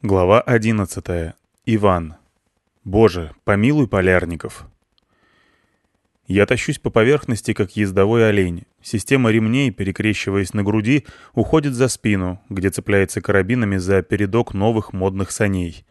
Глава 11. Иван. Боже, помилуй полярников. Я тащусь по поверхности, как ездовой олень. Система ремней, перекрещиваясь на груди, уходит за спину, где цепляется карабинами за передок новых модных саней.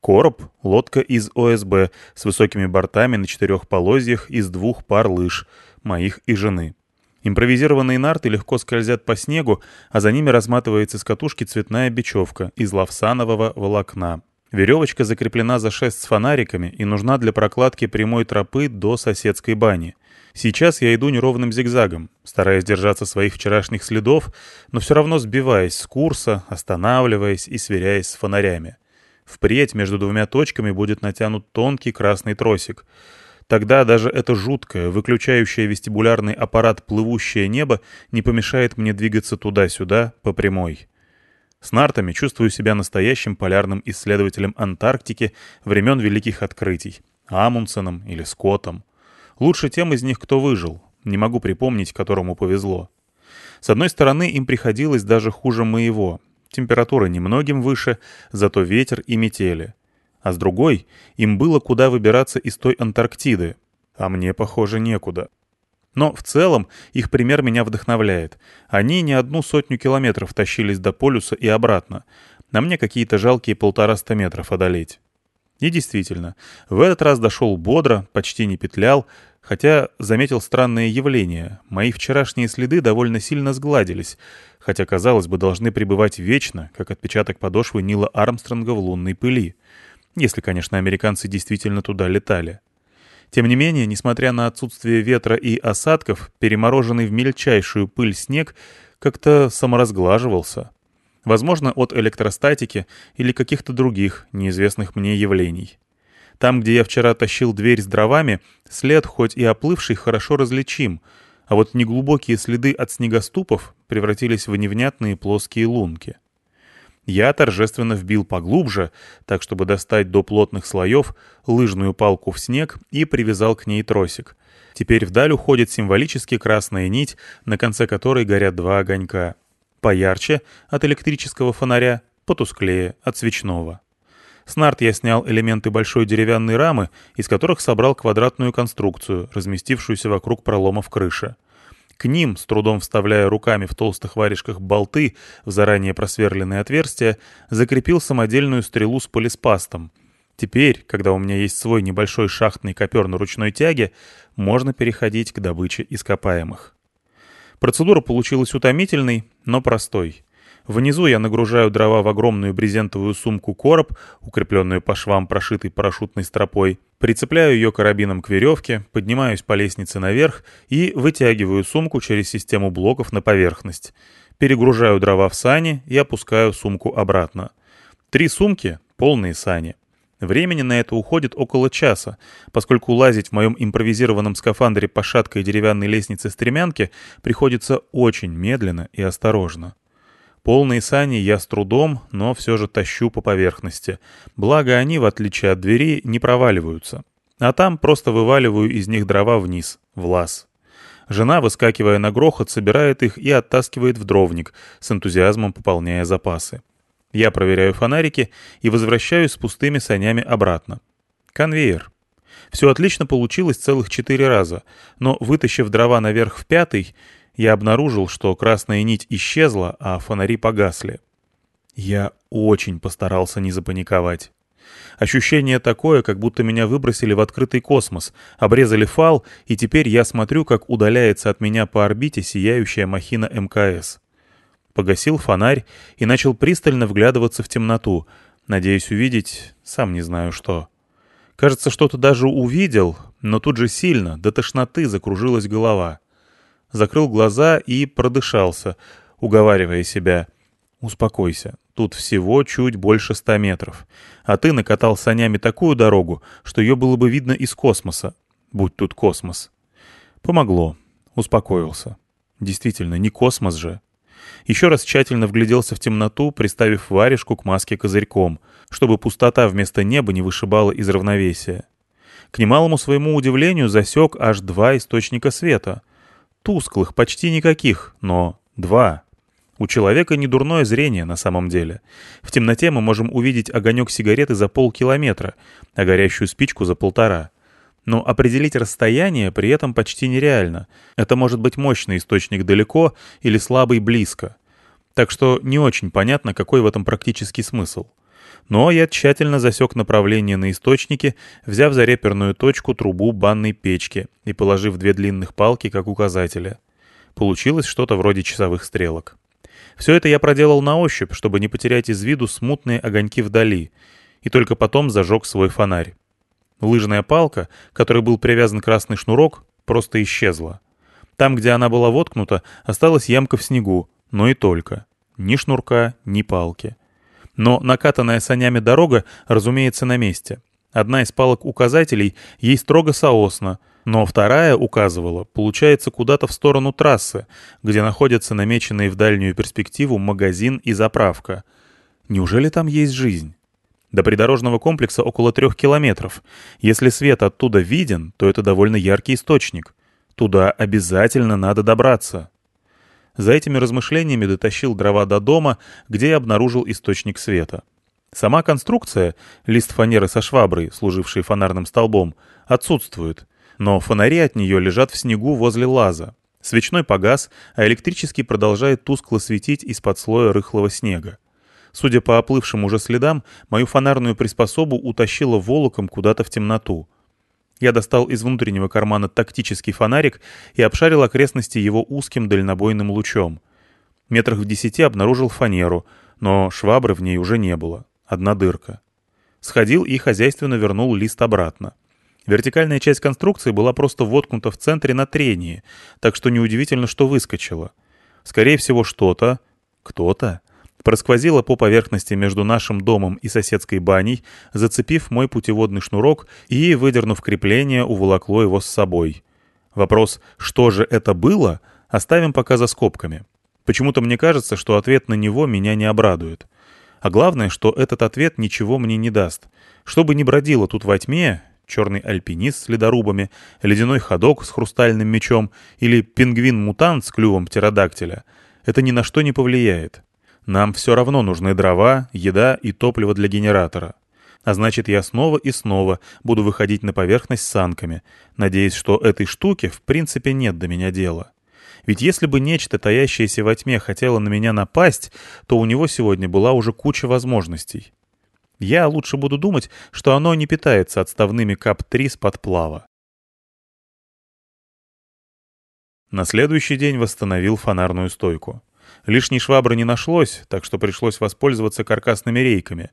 Короб — лодка из ОСБ с высокими бортами на четырех полозьях из двух пар лыж, моих и жены. Импровизированные нарты легко скользят по снегу, а за ними разматывается с катушки цветная бечевка из лавсанового волокна. Веревочка закреплена за шест с фонариками и нужна для прокладки прямой тропы до соседской бани. Сейчас я иду неровным зигзагом, стараясь держаться своих вчерашних следов, но все равно сбиваясь с курса, останавливаясь и сверяясь с фонарями. Впредь между двумя точками будет натянут тонкий красный тросик — Тогда даже это жуткое, выключающее вестибулярный аппарат плывущее небо не помешает мне двигаться туда-сюда по прямой. С нартами чувствую себя настоящим полярным исследователем Антарктики времен Великих Открытий, Амундсеном или Скоттом. Лучше тем из них, кто выжил, не могу припомнить, которому повезло. С одной стороны, им приходилось даже хуже моего. Температура немногим выше, зато ветер и метели а с другой им было куда выбираться из той Антарктиды, а мне, похоже, некуда. Но в целом их пример меня вдохновляет. Они не одну сотню километров тащились до полюса и обратно. На мне какие-то жалкие полтораста метров одолеть. И действительно, в этот раз дошел бодро, почти не петлял, хотя заметил странное явление. Мои вчерашние следы довольно сильно сгладились, хотя, казалось бы, должны пребывать вечно, как отпечаток подошвы Нила Армстронга в лунной пыли. Если, конечно, американцы действительно туда летали. Тем не менее, несмотря на отсутствие ветра и осадков, перемороженный в мельчайшую пыль снег как-то саморазглаживался. Возможно, от электростатики или каких-то других неизвестных мне явлений. Там, где я вчера тащил дверь с дровами, след, хоть и оплывший, хорошо различим, а вот неглубокие следы от снегоступов превратились в невнятные плоские лунки. Я торжественно вбил поглубже, так чтобы достать до плотных слоев, лыжную палку в снег и привязал к ней тросик. Теперь вдаль уходит символически красная нить, на конце которой горят два огонька. Поярче от электрического фонаря, потусклее от свечного. С нарт я снял элементы большой деревянной рамы, из которых собрал квадратную конструкцию, разместившуюся вокруг пролома в крыше. К ним, с трудом вставляя руками в толстых варежках болты в заранее просверленные отверстия, закрепил самодельную стрелу с полиспастом. Теперь, когда у меня есть свой небольшой шахтный копер на ручной тяге, можно переходить к добыче ископаемых. Процедура получилась утомительной, но простой. Внизу я нагружаю дрова в огромную брезентовую сумку-короб, укрепленную по швам прошитой парашютной стропой, прицепляю ее карабином к веревке, поднимаюсь по лестнице наверх и вытягиваю сумку через систему блоков на поверхность. Перегружаю дрова в сани и опускаю сумку обратно. Три сумки — полные сани. Времени на это уходит около часа, поскольку лазить в моем импровизированном скафандре по шаткой деревянной лестнице стремянки приходится очень медленно и осторожно. Полные сани я с трудом, но все же тащу по поверхности. Благо они, в отличие от двери, не проваливаются. А там просто вываливаю из них дрова вниз, в лаз. Жена, выскакивая на грохот, собирает их и оттаскивает в дровник, с энтузиазмом пополняя запасы. Я проверяю фонарики и возвращаюсь с пустыми санями обратно. Конвейер. Все отлично получилось целых четыре раза, но, вытащив дрова наверх в пятый, я обнаружил, что красная нить исчезла, а фонари погасли. Я очень постарался не запаниковать. Ощущение такое, как будто меня выбросили в открытый космос, обрезали фал, и теперь я смотрю, как удаляется от меня по орбите сияющая махина МКС. Погасил фонарь и начал пристально вглядываться в темноту, надеясь увидеть, сам не знаю что. Кажется, что-то даже увидел, но тут же сильно, до тошноты закружилась голова закрыл глаза и продышался, уговаривая себя. «Успокойся, тут всего чуть больше ста метров, а ты накатал санями такую дорогу, что ее было бы видно из космоса, будь тут космос». Помогло. Успокоился. Действительно, не космос же. Еще раз тщательно вгляделся в темноту, приставив варежку к маске козырьком, чтобы пустота вместо неба не вышибала из равновесия. К немалому своему удивлению засек аж два источника света — Тусклых почти никаких, но два. У человека не дурное зрение на самом деле. В темноте мы можем увидеть огонек сигареты за полкилометра, а горящую спичку за полтора. Но определить расстояние при этом почти нереально. Это может быть мощный источник далеко или слабый близко. Так что не очень понятно, какой в этом практический смысл. Но я тщательно засек направление на источнике, взяв за реперную точку трубу банной печки и положив две длинных палки как указателя. Получилось что-то вроде часовых стрелок. Все это я проделал на ощупь, чтобы не потерять из виду смутные огоньки вдали, и только потом зажег свой фонарь. Лыжная палка, которой был привязан красный шнурок, просто исчезла. Там, где она была воткнута, осталась ямка в снегу, но и только. Ни шнурка, ни палки. Но накатанная санями дорога, разумеется, на месте. Одна из палок указателей ей строго соосна, но вторая указывала, получается, куда-то в сторону трассы, где находятся намеченные в дальнюю перспективу магазин и заправка. Неужели там есть жизнь? До придорожного комплекса около трех километров. Если свет оттуда виден, то это довольно яркий источник. Туда обязательно надо добраться. За этими размышлениями дотащил дрова до дома, где я обнаружил источник света. Сама конструкция, лист фанеры со шваброй, служивший фонарным столбом, отсутствует, но фонари от нее лежат в снегу возле лаза. Свечной погас, а электрический продолжает тускло светить из-под слоя рыхлого снега. Судя по оплывшим уже следам, мою фонарную приспособу утащило волоком куда-то в темноту. Я достал из внутреннего кармана тактический фонарик и обшарил окрестности его узким дальнобойным лучом. Метрах в десяти обнаружил фанеру, но швабры в ней уже не было. Одна дырка. Сходил и хозяйственно вернул лист обратно. Вертикальная часть конструкции была просто воткнута в центре на трении, так что неудивительно, что выскочила. Скорее всего, что-то, кто-то просквозила по поверхности между нашим домом и соседской баней, зацепив мой путеводный шнурок и, выдернув крепление, уволокло его с собой. Вопрос «что же это было?» оставим пока за скобками. Почему-то мне кажется, что ответ на него меня не обрадует. А главное, что этот ответ ничего мне не даст. Что бы ни бродило тут во тьме, черный альпинист с ледорубами, ледяной ходок с хрустальным мечом или пингвин-мутант с клювом птеродактиля, это ни на что не повлияет. Нам все равно нужны дрова, еда и топливо для генератора. А значит, я снова и снова буду выходить на поверхность санками, надеясь, что этой штуки в принципе нет до меня дела. Ведь если бы нечто, таящееся во тьме, хотело на меня напасть, то у него сегодня была уже куча возможностей. Я лучше буду думать, что оно не питается отставными КАП-3 с подплава. На следующий день восстановил фонарную стойку. Лишней швабры не нашлось, так что пришлось воспользоваться каркасными рейками.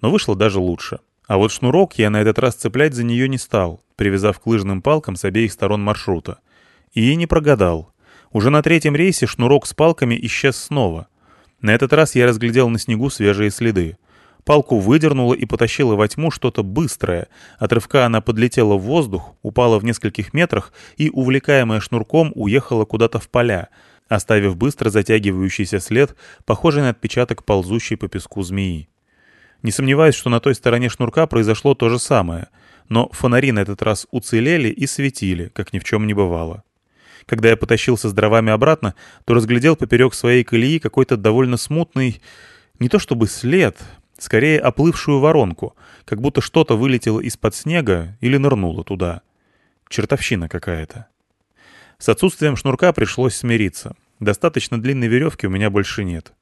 Но вышло даже лучше. А вот шнурок я на этот раз цеплять за нее не стал, привязав к лыжным палкам с обеих сторон маршрута. И не прогадал. Уже на третьем рейсе шнурок с палками исчез снова. На этот раз я разглядел на снегу свежие следы. Палку выдернула и потащила во тьму что-то быстрое. От рывка она подлетела в воздух, упала в нескольких метрах и, увлекаемая шнурком, уехала куда-то в поля, оставив быстро затягивающийся след, похожий на отпечаток ползущей по песку змеи. Не сомневаюсь, что на той стороне шнурка произошло то же самое, но фонари на этот раз уцелели и светили, как ни в чем не бывало. Когда я потащился с дровами обратно, то разглядел поперек своей колеи какой-то довольно смутный, не то чтобы след, скорее оплывшую воронку, как будто что-то вылетело из-под снега или нырнуло туда. Чертовщина какая-то. С отсутствием шнурка пришлось смириться. Достаточно длинной веревки у меня больше нет.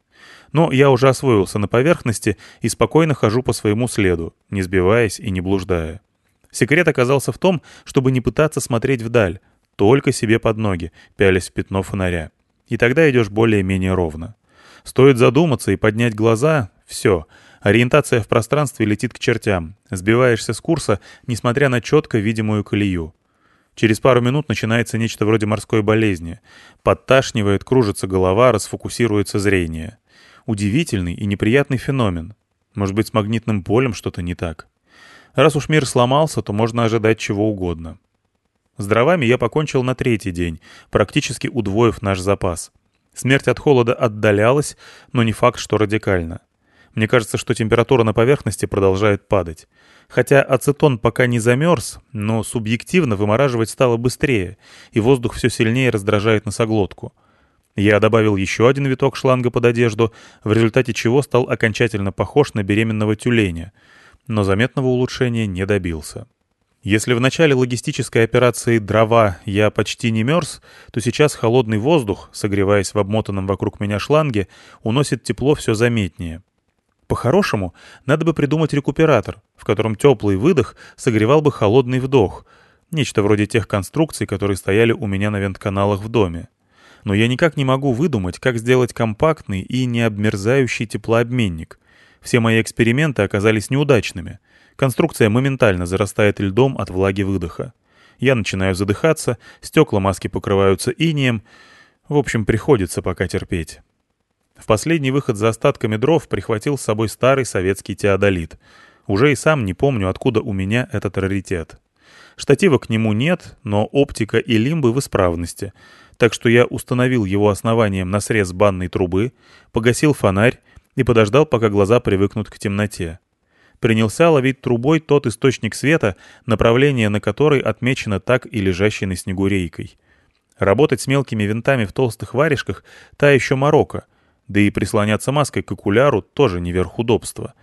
Но я уже освоился на поверхности и спокойно хожу по своему следу, не сбиваясь и не блуждая. Секрет оказался в том, чтобы не пытаться смотреть вдаль, только себе под ноги, пялясь в пятно фонаря. И тогда идешь более-менее ровно. Стоит задуматься и поднять глаза — все. Ориентация в пространстве летит к чертям. Сбиваешься с курса, несмотря на четко видимую колею. Через пару минут начинается нечто вроде морской болезни. Подташнивает, кружится голова, расфокусируется зрение. Удивительный и неприятный феномен. Может быть, с магнитным полем что-то не так. Раз уж мир сломался, то можно ожидать чего угодно. С дровами я покончил на третий день, практически удвоив наш запас. Смерть от холода отдалялась, но не факт, что радикально. Мне кажется, что температура на поверхности продолжает падать. Хотя ацетон пока не замерз, но субъективно вымораживать стало быстрее, и воздух все сильнее раздражает носоглотку. Я добавил еще один виток шланга под одежду, в результате чего стал окончательно похож на беременного тюленя, но заметного улучшения не добился. Если в начале логистической операции «Дрова» я почти не мерз, то сейчас холодный воздух, согреваясь в обмотанном вокруг меня шланге, уносит тепло все заметнее. По-хорошему, надо бы придумать рекуператор, в котором теплый выдох согревал бы холодный вдох, нечто вроде тех конструкций, которые стояли у меня на вентканалах в доме но я никак не могу выдумать, как сделать компактный и не обмерзающий теплообменник. Все мои эксперименты оказались неудачными. Конструкция моментально зарастает льдом от влаги выдоха. Я начинаю задыхаться, стекла маски покрываются инием. В общем, приходится пока терпеть. В последний выход за остатками дров прихватил с собой старый советский теодолит. Уже и сам не помню, откуда у меня этот раритет. Штатива к нему нет, но оптика и лимбы в исправности — так что я установил его основанием на срез банной трубы, погасил фонарь и подождал, пока глаза привыкнут к темноте. Принялся ловить трубой тот источник света, направление на который отмечено так и лежащей на снегу рейкой. Работать с мелкими винтами в толстых варежках — та еще морока, да и прислоняться маской к окуляру тоже не верх удобства.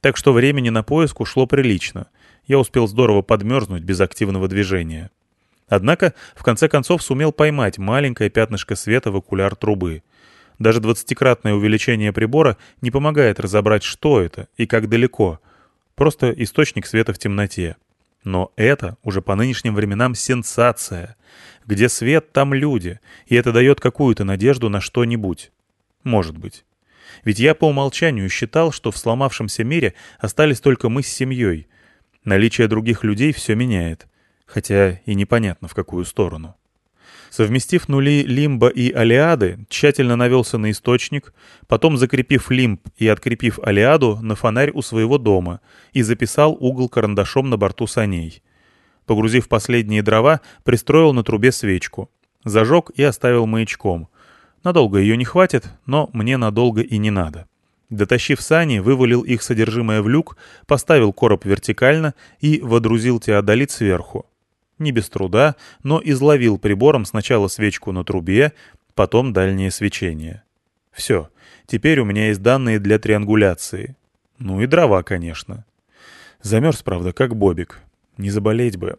Так что времени на поиск ушло прилично. Я успел здорово подмерзнуть без активного движения. Однако, в конце концов, сумел поймать маленькое пятнышко света в окуляр трубы. Даже двадцатикратное увеличение прибора не помогает разобрать, что это и как далеко. Просто источник света в темноте. Но это уже по нынешним временам сенсация. Где свет, там люди, и это дает какую-то надежду на что-нибудь. Может быть. Ведь я по умолчанию считал, что в сломавшемся мире остались только мы с семьей. Наличие других людей все меняет хотя и непонятно в какую сторону. Совместив нули лимба и алиады, тщательно навелся на источник, потом закрепив лимб и открепив алиаду на фонарь у своего дома и записал угол карандашом на борту саней. Погрузив последние дрова, пристроил на трубе свечку. Зажег и оставил маячком. Надолго ее не хватит, но мне надолго и не надо. Дотащив сани, вывалил их содержимое в люк, поставил короб вертикально и водрузил теодолит сверху не без труда, но изловил прибором сначала свечку на трубе, потом дальнее свечение. Все, теперь у меня есть данные для триангуляции. Ну и дрова, конечно. Замерз, правда, как бобик. Не заболеть бы.